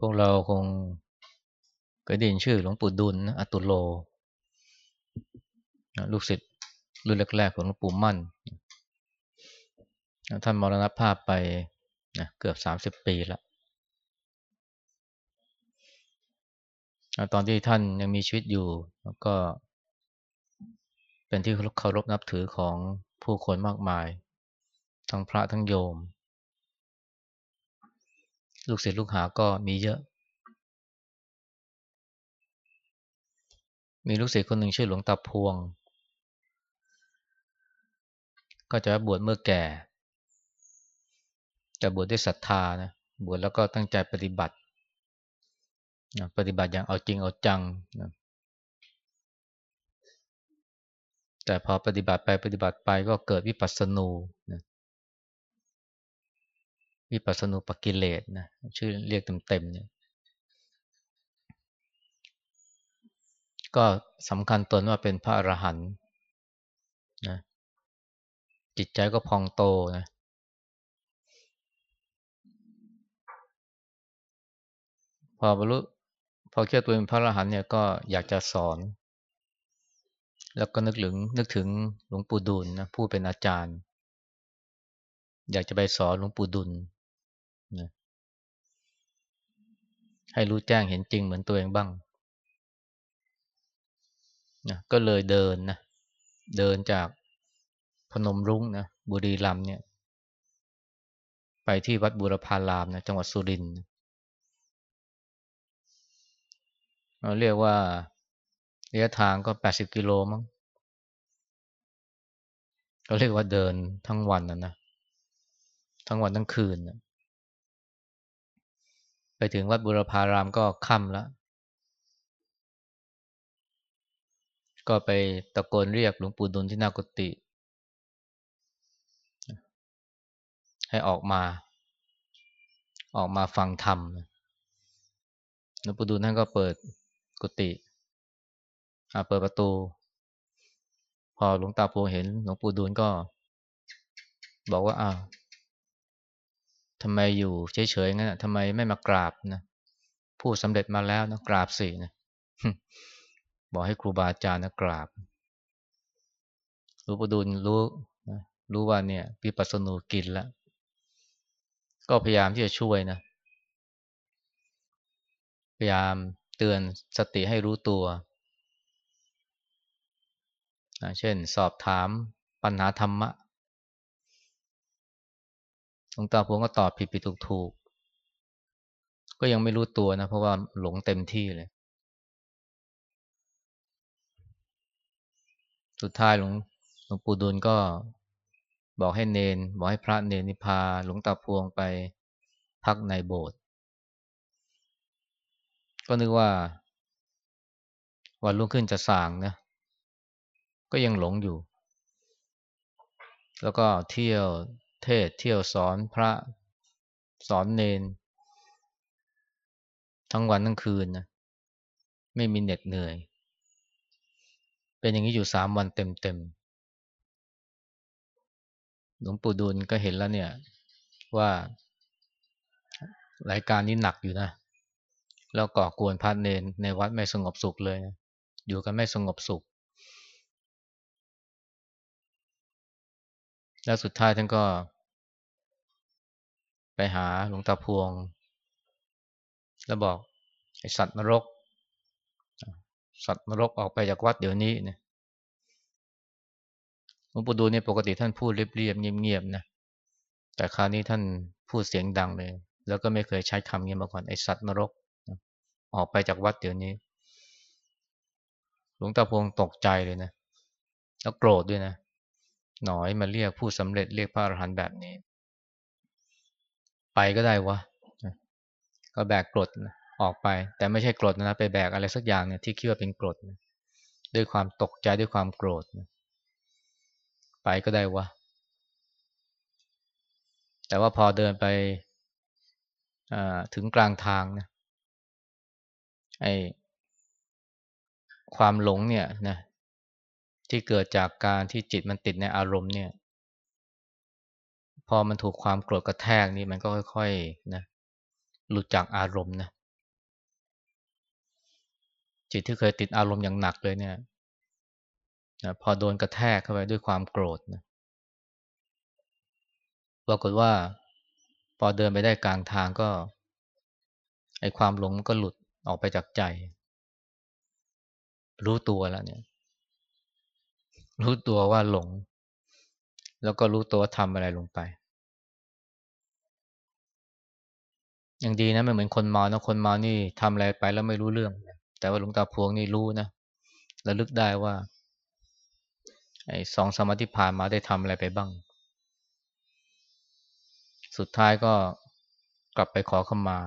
พวกเราคงเคยได้ยินชื่อหลวงปู่ดุลนะอตุโลลูกศิษย์รุ่นแรกๆของหลวงปู่มั่นท่านมรณภาพไปนะเกือบสามสิบปีแล้วตอนที่ท่านยังมีชีวิตอยู่ แล้วก็ เป็นที่เคารพนับถือของผู้คนมากมาย ทั้งพระทั้งโยม ลูกศิษย์ลูกหาก็มีเยอะ มีลูกศิษย์คนหนึ่งชื่อหลวงตาพวง ก็จะบวชเมื่อแก่ แต่บวชด้วยศรัทธานะ บวชแล้วก็ตั้งใจปฏิบัติ ปฏิบัติอย่างเอาจริงเอาจังนะแต่พอปฏิบัติไปปฏิบัติไปก็เกิดวิปัสสนูนะ วิปัสสนูปกิเลสนะชื่อเรียกเต็มๆเนี่ยก็สำคัญตนว่าเป็นพระอรหันต์นะจิตใจก็พองโตนะพอบรรลุพอเชื่อตัวเป็นพระอรหันต์เนี่ยก็อยากจะสอน แล้วก็นึกถึงนึกถึงหลวงปู่ดุลนะผู้เป็นอาจารย์ อยากจะไปสอนหลวงปู่ดุลนะ ให้รู้แจ้งเห็นจริงเหมือนตัวเองบ้างนะก็เลยเดินนะเดินจากพนมรุ้งนะบุรีรัมเนี่ย ไปที่วัดบุรพารามนะจังหวัดสุรินทร์เราเรียกว่าระยะทางก็แปดสิบกิโลมั้งก็เรียกว่าเดินทั้งวันนะนะทั้งวันทั้งคืนนะ ไปถึงวัดบุรพารามก็ค่ำแล้ว ก็ไปตะโกนเรียกหลวงปู่ดุลที่นากุติให้ออกมา ออกมาฟังธรรมหลวงปู่ดุลท่านก็เปิดกุฏิเปิดประตู พอหลวงตาพวงเห็นหลวงปู่ดูลก็ บอกว่าอ้าว ทำไมอยู่เฉยๆงั้นทำไมไม่มากราบนะผู้สำเร็จมาแล้วนะกราบสินะบอกให้ครูบาอาจารย์นะกราบหลวงปู่ดูลรู้รู้ว่าเนี่ยปีปัสนูกินแล้ว ก็พยายามที่จะช่วยนะ พยายามเตือนสติให้รู้ตัว เช่น สอบถามปัญหาธรรมะ งตาพวงก็ตอบผิดผิดถูกถูกก็ยังไม่รู้ตัวนะ เพราะว่าหลงเต็มที่เลย สุดท้ายหลวงหลวงปู่ดูลก็บอกให้เนน บอกให้พระเนนนิพาหลวงตาพวงไปพักในโบสถ์ก็นึกว่า วันรุ่งขึ้นจะสางนะ ก็ยังหลงอยู่ แล้วก็เที่ยว เทศเที่ยวสอนพระสอนเนน ทั้งวันทั้งคืนนะไม่มีเหน็ดเหนื่อย เป็นอย่างนี้อยู่สามวันเต็มๆหลวงปู่ดูลก็เห็นแล้วเนี่ย ว่ารายการนี้หนักอยู่นะแล้วก่อกวนพระเนนในวัดไม่สงบสุขเลยนะอยู่กันไม่สงบสุข แล้วสุดท้ายท่านก็ ไปหาหลวงตาพวง แล้วบอกไอสัตว์นรก สัตว์นรกออกไปจากวัดเดี๋ยวนี้เนี่ยหลวงปู่ดูเนี่ยปกติท่านพูดเรียบๆเงียบๆนะแต่คราวนี้ท่านพูดเสียงดังเลย แล้วก็ไม่เคยใช้คำนี้มาก่อนไอสัตว์นรก ออกไปจากวัดเดี๋ยวนี้ หลวงตาพวงตกใจเลยนะ แล้วโกรธด้วยนะ หน่อยมาเรียกผู้สำเร็จเรียกพระอรหันต์แบบนี้ ไปก็ได้วะก็แบกกรดออกไป แต่ไม่ใช่กรดนะไปแบกอะไรสักอย่างเนี่ยที่คิดว่าเป็นกรดด้วยความตกใจด้วยความโกรธไปก็ได้วะแต่ว่าพอเดินไปถึงกลางทางนะไอ้ความหลงเนี่ยนะ ที่เกิดจากการที่จิตมันติดในอารมณ์เนี่ย พอมันถูกความโกรธกระแทกนี่มันก็ค่อยๆนะหลุดจากอารมณ์นะจิตที่เคยติดอารมณ์อย่างหนักเลยเนี่ยนะพอโดนกระแทกเข้าไปด้วยความโกรธนะปรากฏว่า พอเดินไปได้กลางทางก็ไอความหลงก็หลุดออกไปจากใจ รู้ตัวแล้วเนี่ย รู้ตัวว่าหลง แล้วก็รู้ตัวว่าทำอะไรลงไป อย่างดีนะไม่เหมือนคนเมานะคนเมานี่ทำอะไรไปแล้วไม่รู้เรื่อง แต่ว่าหลวงตาพวงนี่รู้นะระลึกได้ว่าไอ้สองสมาธิผ่านมาได้ทำอะไรไปบ้าง สุดท้ายก็กลับไปขอขมา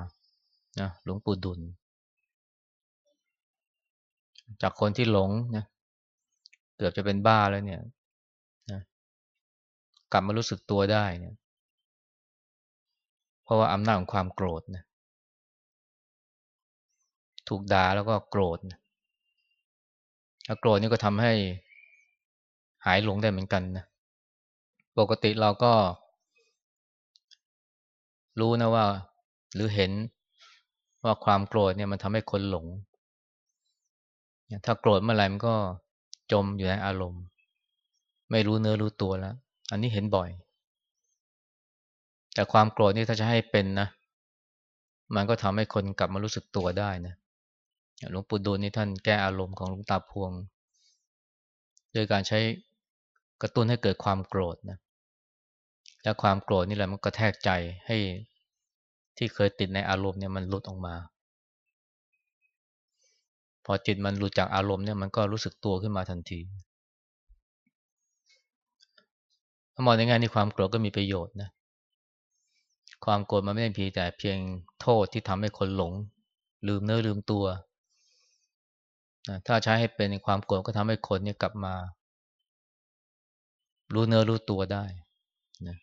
นะหลวงปู่ดุล จากคนที่หลงนะ กือบจะเป็นบ้าแล้วเนี่ยนะกลับมารู้สึกตัวได้เนี่ย เพราะว่าอำนาจของความโกรธนะถูกด่าแล้วก็โกรธนะโกรธนี่ก็ทำให้หายหลงได้เหมือนกันนะปกติเราก็ รู้นะว่า หรือเห็นว่าความโกรธเนี่ยมันทำให้คนหลง ถ้าโกรธเมื่อไหร่มันก็ จมอยู่ในอารมณ์ ไม่รู้เนื้อรู้ตัวแล้ว อันนี้เห็นบ่อย แต่ความโกรธนี่ถ้าจะให้เป็นนะ มันก็ทำให้คนกลับมารู้สึกตัวได้นะหลวงปู่ดูลนี่ท่านแก้อารมณ์ของหลวงตาพวงโดยการใช้กระตุ้นให้เกิดความโกรธนะและความโกรธนี่แหละมันก็แทกใจให้ที่เคยติดในอารมณ์เนี่ยมันหลุดออกมา พอจิตมันหลุดจากอารมณ์เนี่ยมันก็รู้สึกตัวขึ้นมาทันทีถ้ามองในแง่นี้ความโกรธก็มีประโยชน์นะ ความโกรธมันไม่ได้เพียงแต่เพียงโทษที่ทำให้คนหลง ลืมเนื้อลืมตัวนะถ้าใช้ให้เป็นความโกรธก็ทำให้คนเนี่ยกลับมา รู้เนื้อรู้ตัวได้นะ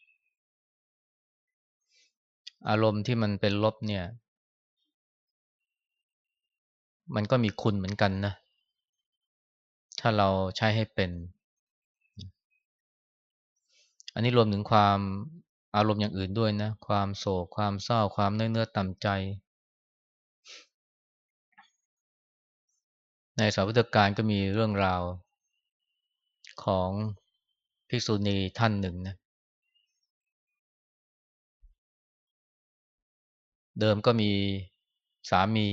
อารมณ์ที่มันเป็นลบเนี่ย มันก็มีคุณเหมือนกันนะ ถ้าเราใช้ให้เป็น อันนี้รวมถึงความอารมณ์อย่างอื่นด้วยนะ ความโศก ความเศร้า ความเนื้อเนื้อต่ำใจ ในสาวัตการก็มีเรื่องราวของภิกษุณีท่านหนึ่งนะ เดิมก็มีสามี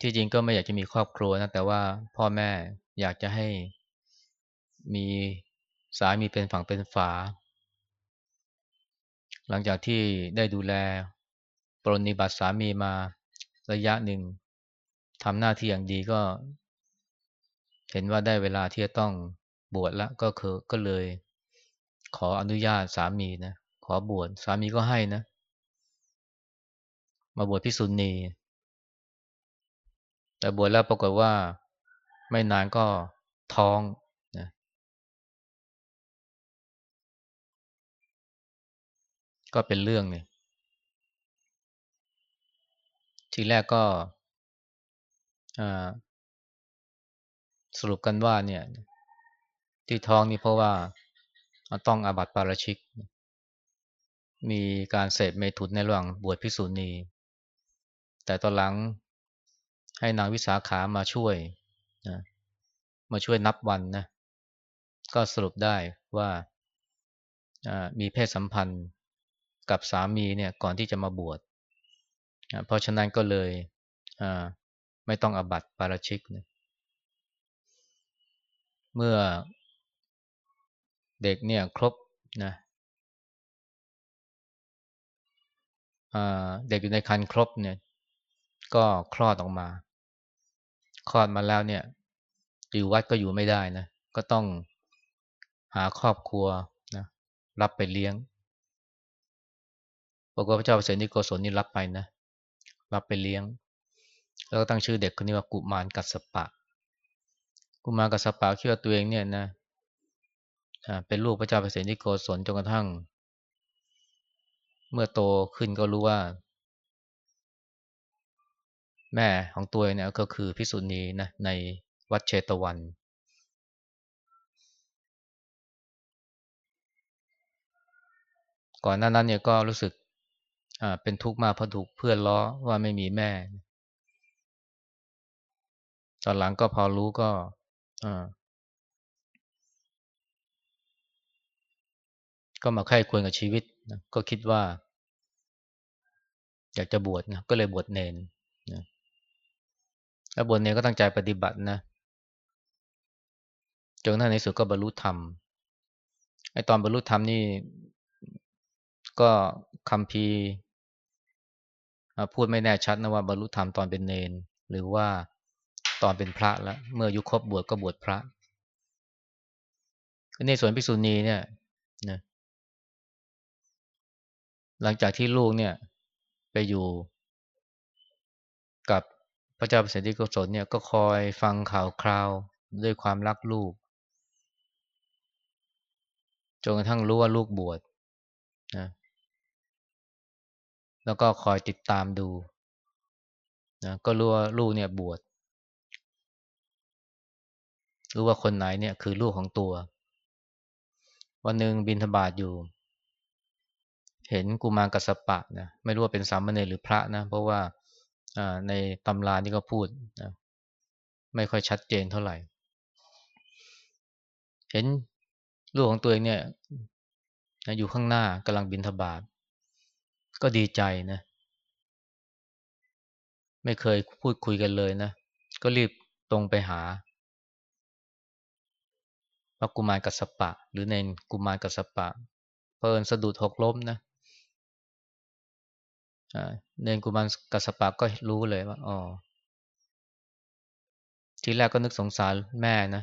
ที่จริงก็ไม่อยากจะมีครอบครัวนะแต่ว่าพ่อแม่อยากจะให้มีสามีเป็นฝั่งเป็นฝา หลังจากที่ได้ดูแลปรนนิบัติสามีมาระยะหนึ่งทำหน้าที่อย่างดีก็ เห็นว่าได้เวลาที่จะต้องบวชแล้วก็คือก็เลย ขออนุญาตสามีนะขอบวชสามีก็ให้นะ มาบวชพิสุณี แต่บวชแล้วปรากฏว่าไม่นานก็ท้องนะก็เป็นเรื่องเนี่ยทีแรกก็สรุปกันว่าเนี่ย ที่ท้องนี่เพราะว่าต้องอาบัติปาราชิก มีการเสพเมถุนในระหว่างบวชพิสูจนีแต่ตอนหลัง ให้นางวิสาขามาช่วยนะมาช่วยนับวันนะก็สรุปได้ว่ามีเพศสัมพันธ์กับสามีเนี่ยก่อนที่จะมาบวชเพราะฉะนั้นก็เลยไม่ต้องอบัตปาราชิกนะเมื่อเด็กเนี่ยครบนะเด็กอยู่ในคันครบเนี่ย ก็คลอดออกมา คลอดมาแล้วเนี่ยอยู่วัดก็อยู่ไม่ได้นะ ก็ต้องหาครอบครัวนะรับไปเลี้ยงบอกว่าพระเจ้าเปรตนิโกศลนี่รับไปนะ รับไปเลี้ยง แล้วก็ตั้งชื่อเด็กคนนี้ว่ากุมารกัสปะ กุมารกัสปะคิดว่าตัวเองเนี่ยนะเป็นลูกพระเจ้าเปรตนิโกศลจนกระทั่ง เมื่อโตขึ้นก็รู้ว่า แม่ของตัวเนี่ยก็คือพิสุณีนะในวัดเชตวัน ก่อนหน้านั้นเนี่ยก็รู้สึกเป็นทุกข์มากเพราะถูกเพื่อนล้อว่าไม่มีแม่ ตอนหลังก็พอรู้ก็ก็มาไข้ควรกับชีวิตนะก็คิดว่า อยากจะบวชนะก็เลยบวชเนนนะ แล้วบวชเนนก็ตั้งใจปฏิบัตินะจนในสุดก็บรรลุธรรมไอตอนบรรลุธรรมนี่ก็คำพีพูดไม่แน่ชัดนะว่าบรรลุธรรมตอนเป็นเนน หรือว่าตอนเป็นพระแล้วเมื่อยุครบบวชก็บวชพระในส่วนพิษุณีเนี่ยนะหลังจากที่ลูกเนี่ย ไปอยู่กับ พระเจ้าเปรตที่กุศลเนี่ยก็คอยฟังข่าวคราวด้วยความรักลูกจนกระทั่งรู้ว่าลูกบวชนะแล้วก็คอยติดตามดูนะก็รู้ว่าลูกเนี่ยบวชรู้ว่าคนไหนเนี่ยคือลูกของตัว วันหนึ่งบินทบาทอยู่ เห็นกุมารกัสปะนะไม่รู้ว่าเป็นสามเณรหรือพระนะ เพราะว่า ในตำรานี่ก็พูดนะไม่ค่อยชัดเจนเท่าไหร่ เห็นลูกของตัวเองเนี่ยอยู่ข้างหน้ากำลังบินทบาทก็ดีใจนะ ไม่เคยพูดคุยกันเลยนะ ก็รีบตรงไปหาพระกุมารกัสปะ หรือเนนกุมารกัสปะ เพลินสะดุดหกล้มนะ เนนกุมารกัสปะก็รู้เลยว่าอ๋อทีแรกก็นึกสงสารแม่นะ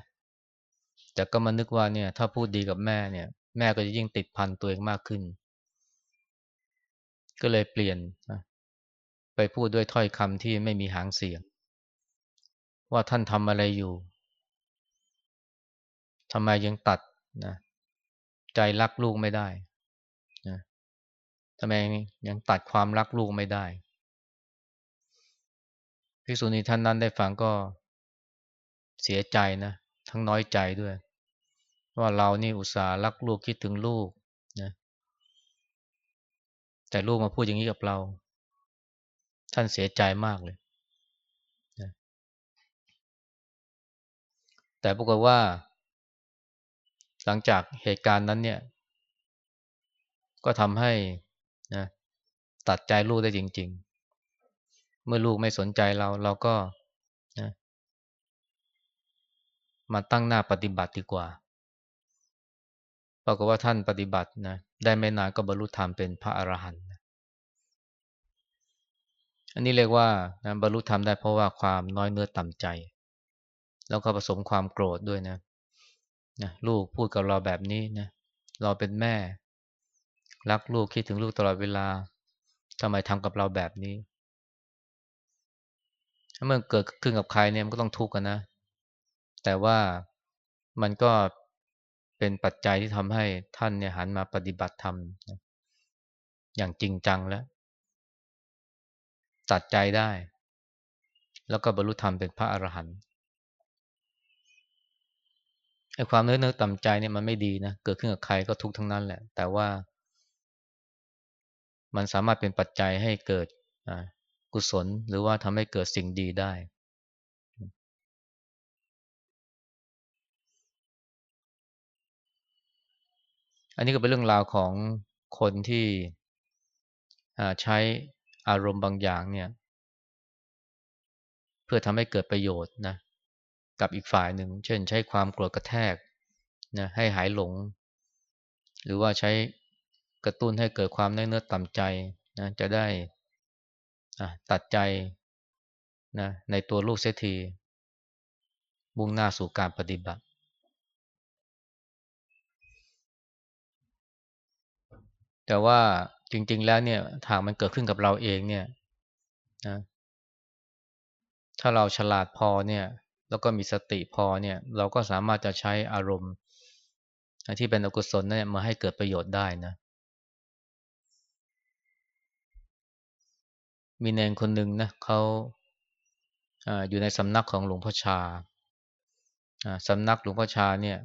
แต่ก็มานึกว่าเนี่ย ถ้าพูดดีกับแม่เนี่ย แม่ก็จะยิ่งติดพันตัวเองมากขึ้น ก็เลยเปลี่ยนนะไปพูดด้วยถ้อยคำที่ไม่มีหางเสียง ว่าท่านทำอะไรอยู่ทำไมยังตัดนะใจรักลูกไม่ได้ ทำไมยังตัดความรักลูกไม่ได้พิสุนีท่านนั้นได้ฟังก็เสียใจนะ ทั้งน้อยใจด้วย ว่าเรานี่อุตส่าห์รักลูกคิดถึงลูกนะแต่ลูกมาพูดอย่างนี้กับเรา ท่านเสียใจมากเลยนะแต่ปรากฏว่า หลังจากเหตุการณ์นั้นเนี่ย ก็ทำให้ นะตัดใจลูกได้จริง ๆ เมื่อลูกไม่สนใจเราเราก็นะมาตั้งหน้าปฏิบัติดีกว่าปรากฏว่าท่านปฏิบัตินะได้ไม่นานก็บรรลุธรรมเป็นพระอรหันต์อันนี้เรียกว่านะบรรลุธรรมได้เพราะว่าความน้อยเนื้อต่ำใจ แล้วก็ผสมความโกรธด้วยนะนะลูกพูดกับเราแบบนี้นะเราเป็นแม่ รักลูกคิดถึงลูกตลอดเวลาทำไมทำกับเราแบบนี้ ถ้ามันเกิดขึ้นกับใครเนี่ยมันก็ต้องทุกข์กันนะ แต่ว่ามันก็เป็นปัจจัยที่ทำให้ท่านเนี่ยหันมาปฏิบัติธรรมอย่างจริงจังแล้วตัดใจได้ แล้วก็บรรลุธรรมเป็นพระอรหันต์ไอ้ความเนื้อเนื้อต่ำใจเนี่ยมันไม่ดีนะ เกิดขึ้นกับใครก็ทุกทั้งนั้นแหละ แต่ว่า มันสามารถเป็นปัจจัยให้เกิดกุศลหรือว่าทำให้เกิดสิ่งดีได้ อันนี้ก็เป็นเรื่องราวของคนที่ใช้อารมณ์บางอย่างเนี่ย เพื่อทำให้เกิดประโยชน์นะกับอีกฝ่ายหนึ่ง เช่น ใช้ความโกรธกระแทกนะให้หายหลง หรือว่าใช้ กระตุ้นให้เกิดความเนื้อต่ำใจนะจะได้ตัดใจนะในตัวลูกเสียทีมุ่งหน้าสู่การปฏิบัติ แต่ว่าจริง ๆ แล้วเนี่ยทางมันเกิดขึ้นกับเราเองเนี่ยนะถ้าเราฉลาดพอเนี่ยแล้วก็มีสติพอเนี่ยเราก็สามารถจะใช้อารมณ์ที่เป็นอกุศลเนี่ยมาให้เกิดประโยชน์ได้นะ มีเนนคนหนึ่งนะเขาอยู่ในสำนักของหลวงพ่อชาสำนักหลวงพ่อชาเนี่ย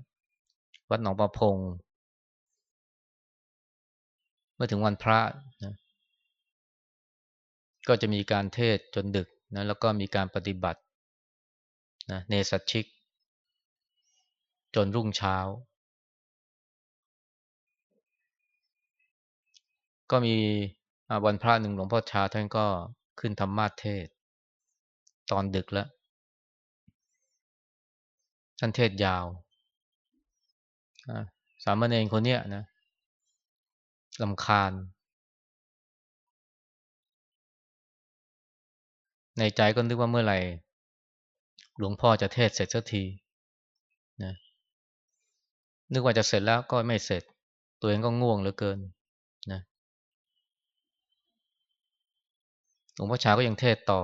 วัดหนองประพง เมื่อถึงวันพระนะก็จะมีการเทศจนดึกนะแล้วก็มีการปฏิบัตินะเนสัชิก จนรุ่งเช้า ก็มี วันพระหนึ่งหลวงพ่อชาท่านก็ขึ้นธรรมาเทศ ตอนดึกแล้ว ท่านเทศยาว สามเณรคนเนี้ยนะลำคาญ ในใจก็นึกว่าเมื่อไหร่ หลวงพ่อจะเทศเสร็จสักทีนะนึกว่าจะเสร็จแล้วก็ไม่เสร็จ ตัวเองก็ง่วงเหลือเกินนะ หลวงพ่อชาก็ยังเทศต่อ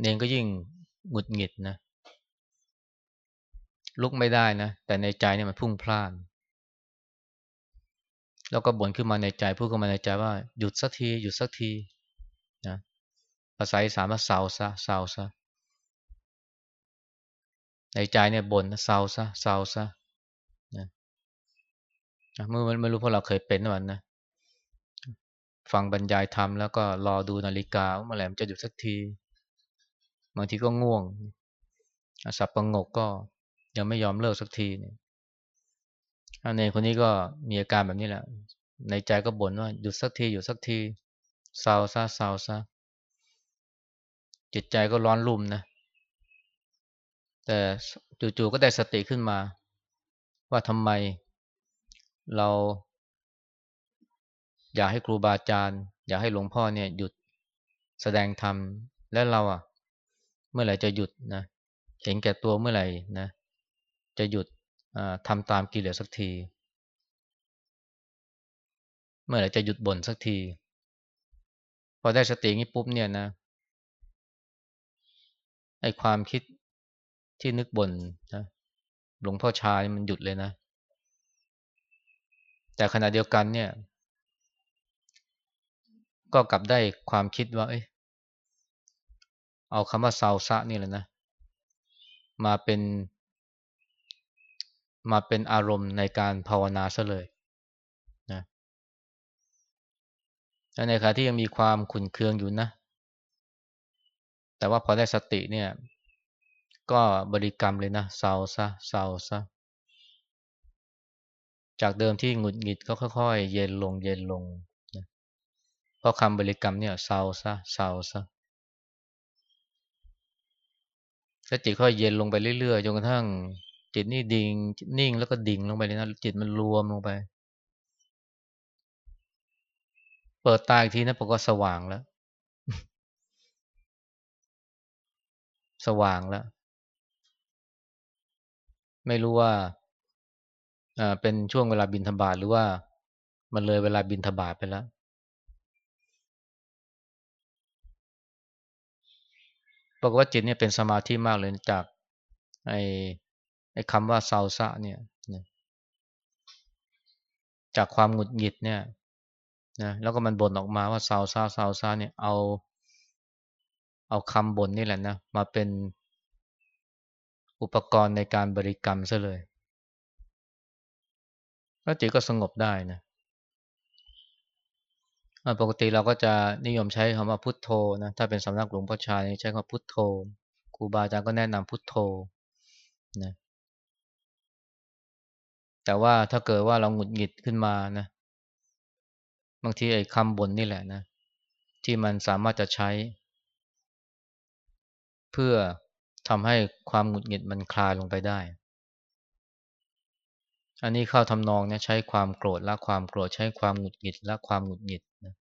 เนงก็ยิ่งหงุดหงิดนะ ลุกไม่ได้นะ แต่ในใจเนี่ยมันพุ่งพล่าน แล้วก็บ่นขึ้นมาในใจพูดขึ้นมาในใจว่า หยุดสักที หยุดสักทีนะภาษาอีสานว่าเศร้าซะเศร้าซะในใจเนี่ยบ่นเศร้าซะเศร้าซะนะเมื่อไม่รู้พวกเราเคยเป็นวันนะ ฟังบรรยายธรรมแล้วก็รอดูนาฬิกาว่าเมื่อไหร่มันจะหยุดสักทีบางทีก็ง่วงสับประงกก็ยังไม่ยอมเลิกสักทีเนี่ยในคนนี้ก็มีอาการแบบนี้แหละ ในใจก็บ่นว่าหยุดสักทีหยุดสักทีเศร้าซะเศร้าซะจิตใจก็ร้อนรุ่มนะแต่จู่ๆก็ได้สติขึ้นมา ว่าทำไมเรา อยากให้ครูบาอาจารย์ อยากให้หลวงพ่อเนี่ยหยุดแสดงธรรมและเราอะ เมื่อไหร่จะหยุดนะเห็นแก่ตัวเมื่อไหร่นะ จะหยุดทำตามกิเลสสักที เมื่อไหร่จะหยุดบ่นสักที พอได้สติงี้ปุ๊บเนี่ยนะไอความคิดที่นึกบ่นนะหลวงพ่อชายมันหยุดเลยนะ แต่ขณะเดียวกันเนี่ย ก็กลับได้ความคิดว่า เอ้ยเอาคำว่าซาวซะนี่แหละนะ มาเป็น มาเป็นอารมณ์ในการภาวนาซะเลยนะในขณะที่ยังมีความขุนเคืองอยู่นะ แต่ว่าพอได้สติเนี่ย ก็บริกรรมเลยนะเศร้าซะเศร้าซะจากเดิมที่หงุดหงิดก็ค่อยๆ เย็นลงเย็นลง เพราะคำบริกรรมเนี่ยเศร้าซะเศร้าซะแล้วจิตค่อยเย็นลงไปเรื่อยๆจนกระทั่งจิตนี่ดิ่งนิ่งแล้วก็ดิ่งลงไปเลยนะจิตมันรวมลงไป เปิดตาอีกทีนะปก็สว่างแล้ว สว่างแล้ว ไม่รู้ว่าอ่าเป็นช่วงเวลาบินธบาตหรือว่ามันเลยเวลาบินธบาตไปแล้ว บอกว่าจิตเนี่ยเป็นสมาธิมากเลยจากไอ้ไอ้คำว่าเซาซะเนี่ยจากความหงุดหงิดเนี่ยนะแล้วก็มันบ่นออกมาว่าเซาซาเซาซาเนี่ยเอาเอาคำบ่นนี่แหละนะมาเป็นอุปกรณ์ในการบริกรรมซะเลยแล้วจิตก็สงบได้นะ ปกติเราก็จะนิยมใช้คำว่าพุทโธนะถ้าเป็นสำนักหลวงพ่อชายใช้คำว่าพุทโธครูบาอาจารย์ก็แนะนำพุทโธนะแต่ว่าถ้าเกิดว่าเราหงุดหงิดขึ้นมานะบางทีไอ้คำบ่นนี่แหละนะ ที่มันสามารถจะใช้ เพื่อทำให้ความหงุดหงิดมันคลายลงไปได้ อันนี้เข้าทำนองเนี่ยใช้ความโกรธละความโกรธใช้ความหงุดหงิดละความหงุดหงิดนะ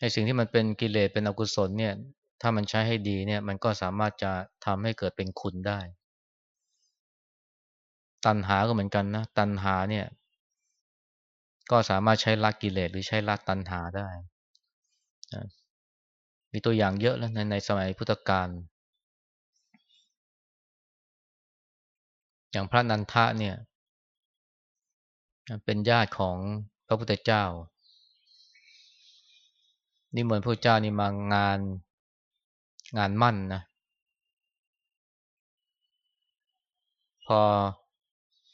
ไอ้สิ่งที่มันเป็นกิเลสเป็นอกุศลเนี่ย ถ้ามันใช้ให้ดีเนี่ย มันก็สามารถจะทำให้เกิดเป็นคุณได้ ตัณหาก็เหมือนกันนะ ตัณหาเนี่ย ก็สามารถใช้ละกิเลสหรือใช้ละตัณหาได้ มีตัวอย่างเยอะแล้วในในสมัยพุทธกาลอย่างพระนันทะเนี่ย เป็นญาติของพระพุทธเจ้า นี่เหมือนพระเจ้านี่มางานงานมั่นนะ พอ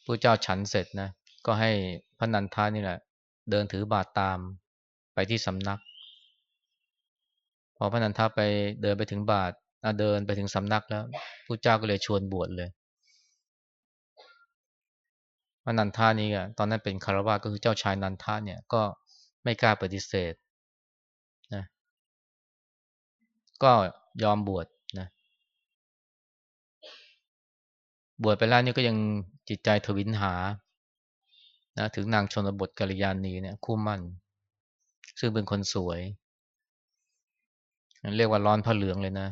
พระเจ้าฉันเสร็จนะ ก็ให้พระนันทานี่แหละ เดินถือบาตรตามไปที่สำนัก พอพระนันทาไปเดินไปถึงบาตรเดินไปถึงสำนักแล้วผู้เจ้าก็เลยชวนบวชเลยพระนันทานี่อะตอนนั้นเป็นคารวะก็คือเจ้าชายนันทาเนี่ยก็ไม่กล้าปฏิเสธ ก็ยอมบวชนะบวชไปแล้วนี่ก็ยังจิตใจทวินหานะถึงนางชนบทกัลยาณีเนี่ยคู่มั่น ซึ่งเป็นคนสวย เรียกว่าร้อนพระเหลืองเลยนะ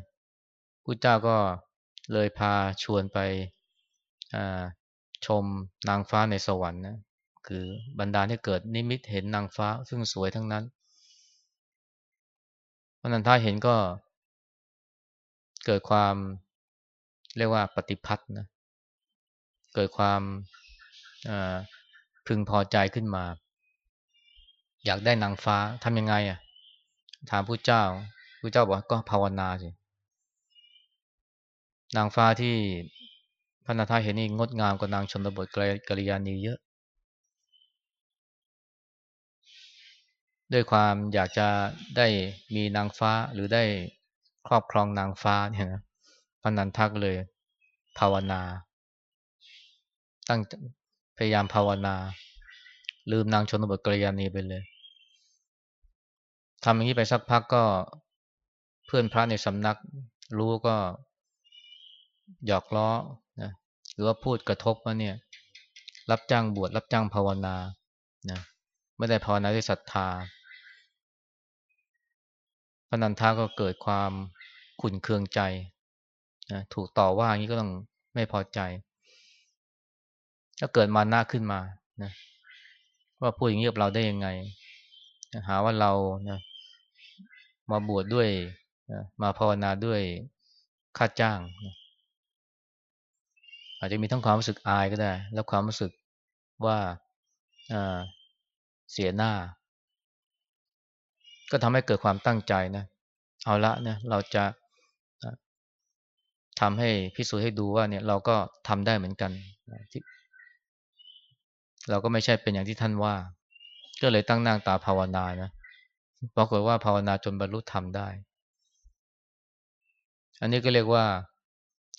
ผู้เจ้าก็เลยพาชวนไปชมนางฟ้าในสวรรค์นะคือบรรดาที่เกิดนิมิตเห็นนางฟ้าซึ่งสวยทั้งนั้นพระนันทาเห็นก็ เกิดความเรียกว่าปฏิพัทธ์นะเกิดความพึงพอใจขึ้นมา อยากได้นางฟ้าทำยังไงอะถามผู้เจ้าผู้เจ้าบอกก็ภาวนาสินางฟ้าที่พระนาทาเห็นนี่งดงามกว่านางชนบทกริยานีเยอะ ด้วยความอยากจะได้มีนางฟ้าหรือได้ ครอบครองนางฟ้าเนี่ยนะพระนันทักเลยภาวนา ตั้งพยายามภาวนา ลืมนางชนบทกริยานีไปเลยทำอย่างนี้ไปสักพักก็เพื่อนพระในสำนักรู้ก็หยอกล้อนะหรือว่าพูดกระทบว่าเนี่ย รับจ้างบวชรับจ้างภาวนานะไม่ได้ภาวนาด้วยศรัทธา พนันทาก็เกิดความขุนเคืองใจนะถูกต่อว่าอย่างนี้ก็ต้องไม่พอใจถ้าเกิดมาหน้าขึ้นมานะว่าพูดอย่างนี้กับเราได้ยังไง หาว่าเรานะมาบวชดด้วยนะมาภาวนาด้วยค่าจ้างนะอาจจะมีทั้งความรู้สึกอายก็ได้ แล้วความรู้สึกว่าเสียหน้า ก็ทำให้เกิดความตั้งใจนะเอาละเนี่ยเราจะทำให้พิสูจน์ให้ดูว่าเนี่ยเราก็ทำได้เหมือนกันเราก็ไม่ใช่เป็นอย่างที่ท่านว่า ก็เลยตั้งนางตาภาวนานะปรากฏว่าภาวนาจนบรรลุธรรมได้ อันนี้ก็เรียกว่า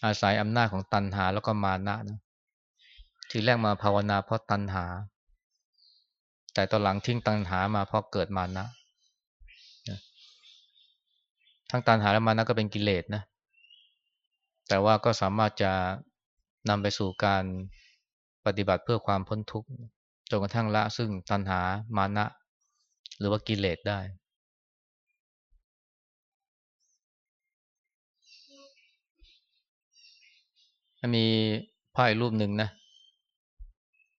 อาศัยอำนาจของตัณหาแล้วก็มานะนะทีแรกมาภาวนาเพราะตัณหา แต่ตอนหลังทิ้งตัณหามาเพราะเกิดมานะ ทั้งตัณหาและมานะก็เป็นกิเลสนะ แต่ว่าก็สามารถจะนำไปสู่การปฏิบัติเพื่อความพ้นทุกข์จนกระทั่งละซึ่งตัณหามานะ หรือว่ากิเลสได้ มีพระอีกรูปหนึ่งนะ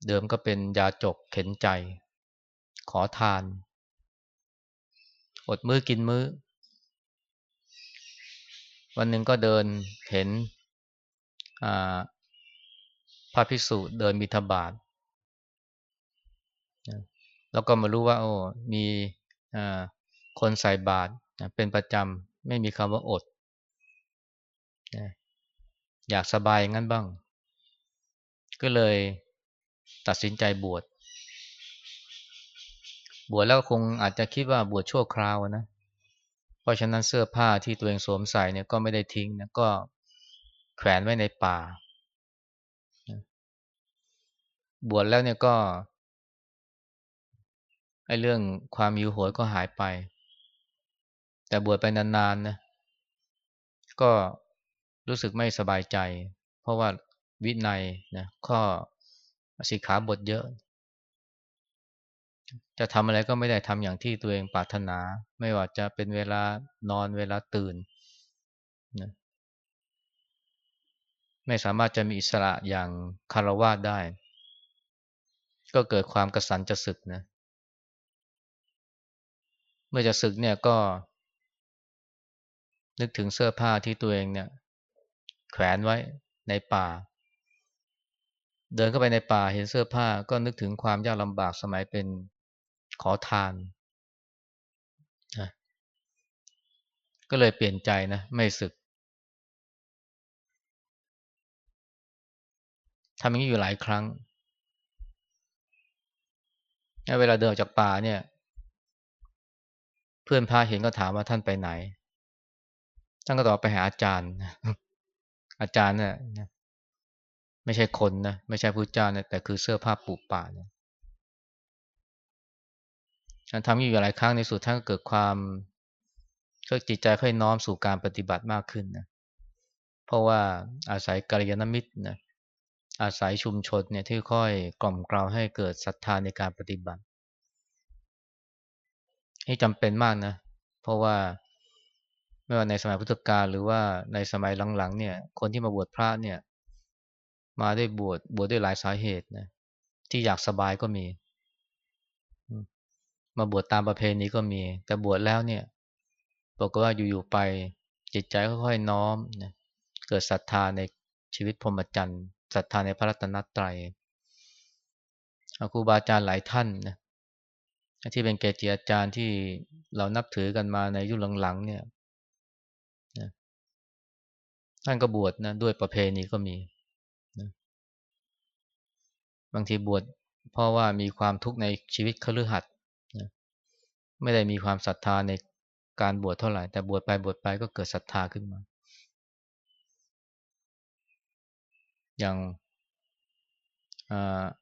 เดิมก็เป็นยาจกเข็นใจ ขอทาน อดมื้อกินมื้อ วันหนึ่งก็เดินเห็นพระภิกษุเดินมีทบาทแล้วก็มารู้ว่า โอ้มีคนใส่บาตรเป็นประจำไม่มีคำว่าอด อยากสบายงั้นบ้าง ก็เลยตัดสินใจบวชบวชแล้วคงอาจจะคิดว่าบวชชั่วคราวนะ เพราะฉะนั้นเสื้อผ้าที่ตัวเองสวมใส่เนี่ยก็ไม่ได้ทิ้งนะก็แขวนไว้ในป่า บวชแล้วเนี่ยก็ไอ้เรื่องความยิวโหยก็หายไป แต่บวชไปนานๆนะก็รู้สึกไม่สบายใจ เพราะว่าวินัยนะข้อสิกขาบทเยอะ จะทำอะไรก็ไม่ได้ทำอย่างที่ตัวเองปรารถนา ไม่ว่าจะเป็นเวลานอนเวลาตื่นนะไม่สามารถจะมีอิสระอย่างคารวะได้ ก็เกิดความกระสันจะศึกนะ เมื่อจะศึกเนี่ยก็ นึกถึงเสื้อผ้าที่ตัวเองเนี่ย แขวนไว้ในป่า เดินเข้าไปในป่าเห็นเสื้อผ้าก็นึกถึงความยากลำบากสมัยเป็น ขอทานนะก็เลยเปลี่ยนใจนะไม่ศึกทำอย่างนี้อยู่หลายครั้ง เวลาเดินออกจากป่าเนี่ย เพื่อนพาเห็นก็ถามว่าท่านไปไหน ท่านก็ตอบไปหาอาจารย์ อาจารย์เนี่ยไม่ใช่คนนะ ไม่ใช่พระเจ้าเนะแต่คือเสื้อผ้าปูป่าเนี่ย ทำอยู่หลายครั้งในสุดท่านก็เกิดความก็จิตใจค่อยน้อมสู่การปฏิบัติมากขึ้นนะเพราะว่าอาศัยกัลยาณมิตรนะอาศัยชุมชนเนี่ยที่ค่อยกล่อมกล่าวให้เกิดศรัทธาในการปฏิบัตินี่จำเป็นมากนะ เพราะว่าไม่ว่าในสมัยพุทธกาลหรือว่าในสมัยหลังๆเนี่ย คนที่มาบวชพระเนี่ย มาได้บวชบวชด้วยหลายสาเหตุนะที่อยากสบายก็มี มาบวชตามประเพณีก็มี แต่บวชแล้วเนี่ยบอกว่าอยู่ๆไปจิตใจค่อยๆน้อมนะเกิดศรัทธาในชีวิตพรหมจรรย์ศรัทธาในพระรัตนตรัยครูบาอาจารย์หลายท่านนะที่เป็นเกจิอาจารย์ที่เรานับถือกันมาในยุคหลังๆเนี่ยนะท่านก็บวชนะด้วยประเพณีก็มีนะบางทีบวชเพราะว่ามีความทุกข์ในชีวิตคฤหัสถ์ ไม่ได้มีความศรัทธาในการบวชเท่าไหร่ แต่บวชไปบวชไปก็เกิดศรัทธาขึ้นมา อย่าง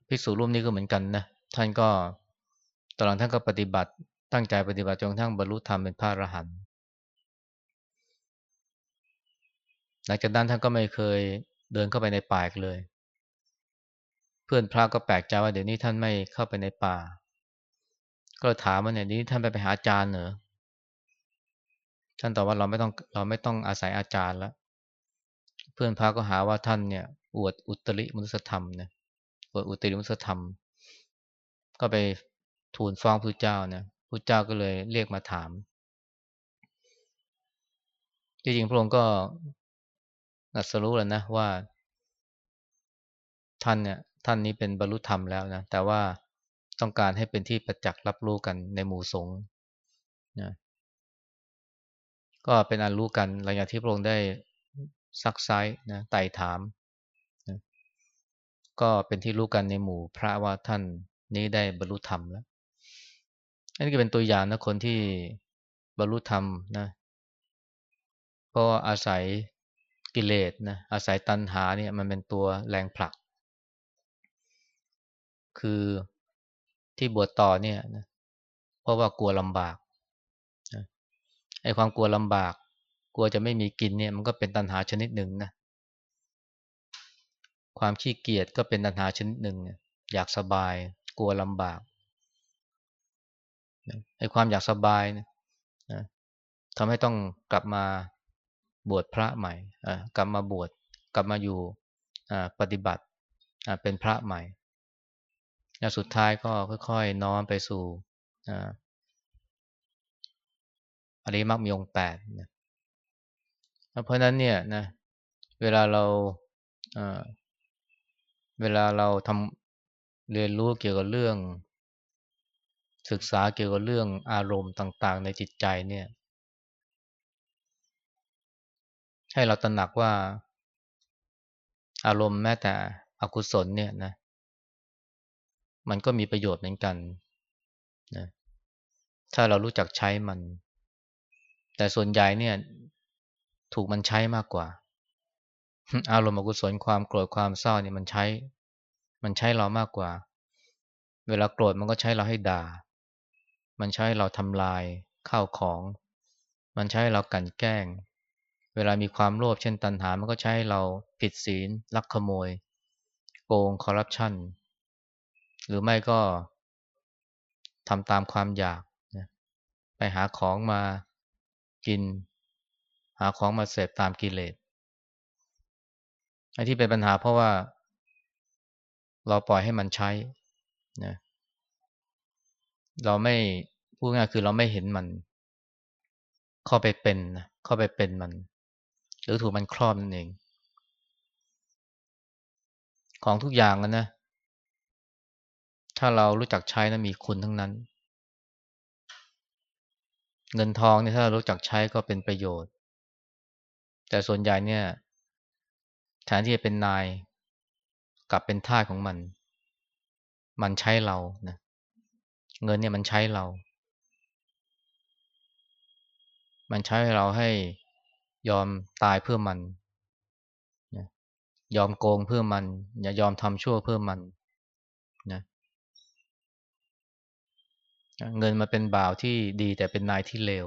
ภิกษุรูปนี้ก็เหมือนกันนะท่านก็ตอนหลังท่านก็ปฏิบัติตั้งใจปฏิบัติจนกระทั่งบรรลุธรรมเป็นพระอรหันต์หลังจากนั้นท่านก็ไม่เคยเดินเข้าไปในป่าเลย เพื่อนพระก็แปลกใจว่าเดี๋ยวนี้ท่านไม่เข้าไปในป่า ก็ถามว่าเนี่ยนี้ท่านไปไปหาอาจารย์เหรอท่านตอบว่าเราไม่ต้องเราไม่ต้องอาศัยอาจารย์แล้วเพื่อนพระก็หาว่าท่านเนี่ยอวดอุตริมุสธรรมนะอวดอุตริมุสธรรม ก็ไปทูลฟ้องพระเจ้านะพระเจ้าก็เลยเรียกมาถามจริงๆพระองค์ก็นัสรู้แล้วนะว่า ท่านเนี่ย ท่านนี้เป็นบรรลุธรรมแล้วนะแต่ว่า ต้องการให้เป็นที่ประจักษ์รับรู้กันในหมู่สงฆ์นะก็เป็นอันรู้กันหลังจากที่พระองค์ได้ซักไซนะไต่ถามนะก็เป็นที่รู้กันในหมู่พระว่าท่านนี้ได้บรรลุธรรมแล้วอันนี้ก็เป็นตัวอย่างนะคนที่บรรลุธรรมนะเพราะอาศัยกิเลสนะอาศัยตัณหาเนี่ยมันเป็นตัวแรงผลัก คือ ที่บวชต่อเนี่ยนะเพราะว่ากลัวลำบากไอ้ความกลัวลำบาก กลัวจะไม่มีกินเนี่ย มันก็เป็นตัณหาชนิดหนึ่งนะความขี้เกียจก็เป็นตัณหาชนิดหนึ่งอยากสบาย กลัวลำบากไอ้ความอยากสบายนะทำให้ต้องกลับมาบวชพระใหม่กลับมาบวชกลับมาอยู่ปฏิบัติเป็นพระใหม่ แล้วสุดท้ายก็ค่อยๆ น้อมไปสู่อริมักมีองแปดนะเพราะนั้นเนี่ยนะเวลาเราเวลาเราทำเรียนรู้เกี่ยวกับเรื่อง ศึกษาเกี่ยวกับเรื่องอารมณ์ต่างๆ ในจิตใจเนี่ย ให้เราตระหนักว่าอารมณ์แม้แต่อกุศลเนี่ยนะ มันก็มีประโยชน์เหมือนกันนะถ้าเรารู้จักใช้มัน แต่ส่วนใหญ่เนี่ย ถูกมันใช้มากกว่า อารมณ์อกุศลความโกรธความเศร้าเนี่ยมันใช้ มันใช้เรามากกว่า เวลาโกรธมันก็ใช้เราให้ด่า มันใช้เราทำลายข้าวของ มันใช้เรากันแกล้ง เวลามีความโลภเช่นตัณหา มันก็ใช้เราผิดศีลลักขโมย โกงคอร์รัปชัน หรือไม่ก็ทำตามความอยากไปหาของมากิน หาของมาเสพตามกิเลสไอ้ที่เป็นปัญหาเพราะว่า เราปล่อยให้มันใช้นะเราไม่พูดง่ายคือเราไม่เห็นมัน เข้าไปเป็นนะเข้าไปเป็นมัน หรือถูกมันครอบนั่นเอง ของทุกอย่างนะ ถ้าเรารู้จักใช้นะมีคุณทั้งนั้น เงินทองเนี่ยถ้าเรารู้จักใช้ก็เป็นประโยชน์ แต่ส่วนใหญ่เนี่ยแทนที่จะเป็นนายกลับเป็นท่าของมัน มันใช้เรานะเงินเนี่ยมันใช้เรา มันใช้เราให้ยอมตายเพื่อมัน ยอมโกงเพื่อมัน อย่ายอมทำชั่วเพื่อมันนะ เงินมาเป็นบ่าวที่ดีแต่เป็นนายที่เลว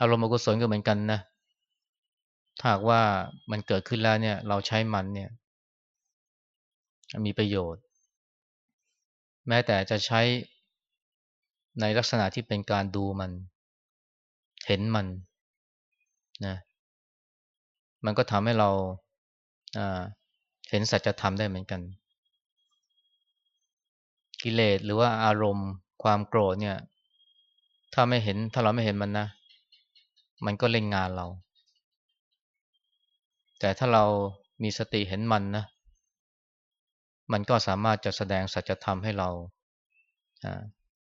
อารมณ์อกุศลก็เหมือนกันนะถ้าหากว่ามันเกิดขึ้นแล้วเนี่ย เราใช้มันเนี่ย มีประโยชน์ แม้แต่จะใช้ในลักษณะที่เป็นการดูมัน เห็นมันนะมันก็ทำให้เราเห็นสัจธรรมได้เหมือนกัน กิเลสหรือว่าอารมณ์ ความโกรธเนี่ย ถ้าไม่เห็นถ้าเราไม่เห็นมันนะ มันก็เล่นงานเรา แต่ถ้าเรามีสติเห็นมันนะ มันก็สามารถจะแสดงสัจธรรมให้เรา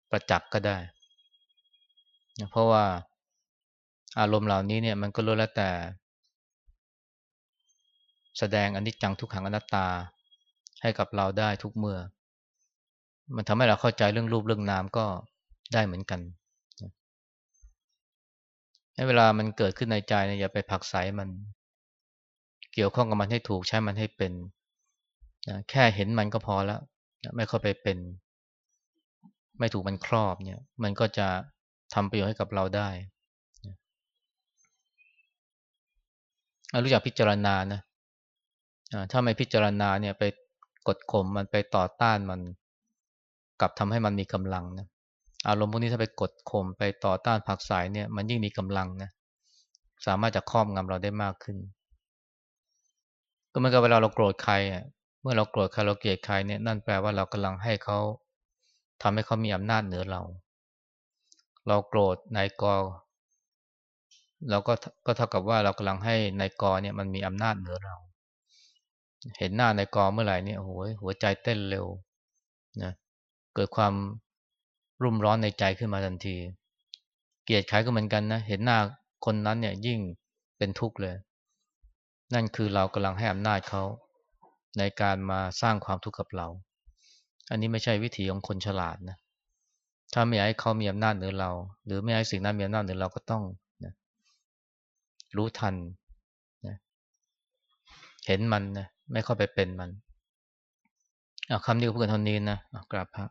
ประจักษ์ก็ได้ เพราะว่าอารมณ์เหล่านี้เนี่ยมันก็รู้แล้วแต่ แสดงอนิจจังทุกขังอนัตตาให้กับเราได้ทุกเมื่อ มันทำให้เราเข้าใจเรื่องรูปเรื่องนามก็ได้เหมือนกันให้เวลามันเกิดขึ้นในใจเนี่ยอย่าไปผักใสมัน เกี่ยวข้องกับมันให้ถูกใช้มันให้เป็นนะแค่เห็นมันก็พอแล้วนะไม่เข้าไปเป็น ไม่ถูกมันครอบเนี่ย มันก็จะทำประโยชน์ให้กับเราได้รู้จักพิจารณานะถ้าไม่พิจารณาเนี่ยไปกดข่มมันไปต่อต้านมัน กลับทำให้มันมีกำลังนะอารมณ์พวกนี้ถ้าไปกดข่มไปต่อต้านผักสายเนี่ยมันยิ่งมีกำลังนะสามารถจะครอบงำเราได้มากขึ้น ก็เหมือนกับเวลาเราโกรธใครอะเมื่อเราโกรธใครเราเกลียดใครเนี่ยนั่นแปลว่าเรากำลังให้เขาทำให้เขามีอำนาจเหนือเรา เราโกรธนายกเราก็ก็เท่ากับว่าเรากำลังให้นายกเนี่ยมันมีอำนาจเหนือเรา เห็นหน้านายกเมื่อไหร่เนี่ยโอ้โหหัวใจเต้นเร็วนะ เกิดความรุ่มร้อนในใจขึ้นมาทันที เกลียดใครก็เหมือนกันนะ เห็นหน้าคนนั้นเนี่ยยิ่งเป็นทุกข์เลย นั่นคือเรากำลังให้อำนาจเขาในการมาสร้างความทุกข์กับเรา อันนี้ไม่ใช่วิธีของคนฉลาดนะ ถ้าไม่อยากให้เขามีอำนาจเหนือเรา หรือไม่อยากให้สิ่งนั้นมีอำนาจเหนือเราก็ต้องนะรู้ทันนะเห็นมันนะ ไม่เข้าไปเป็นมันคำนี้ก็พูดกันเท่านี้นะกราบพระ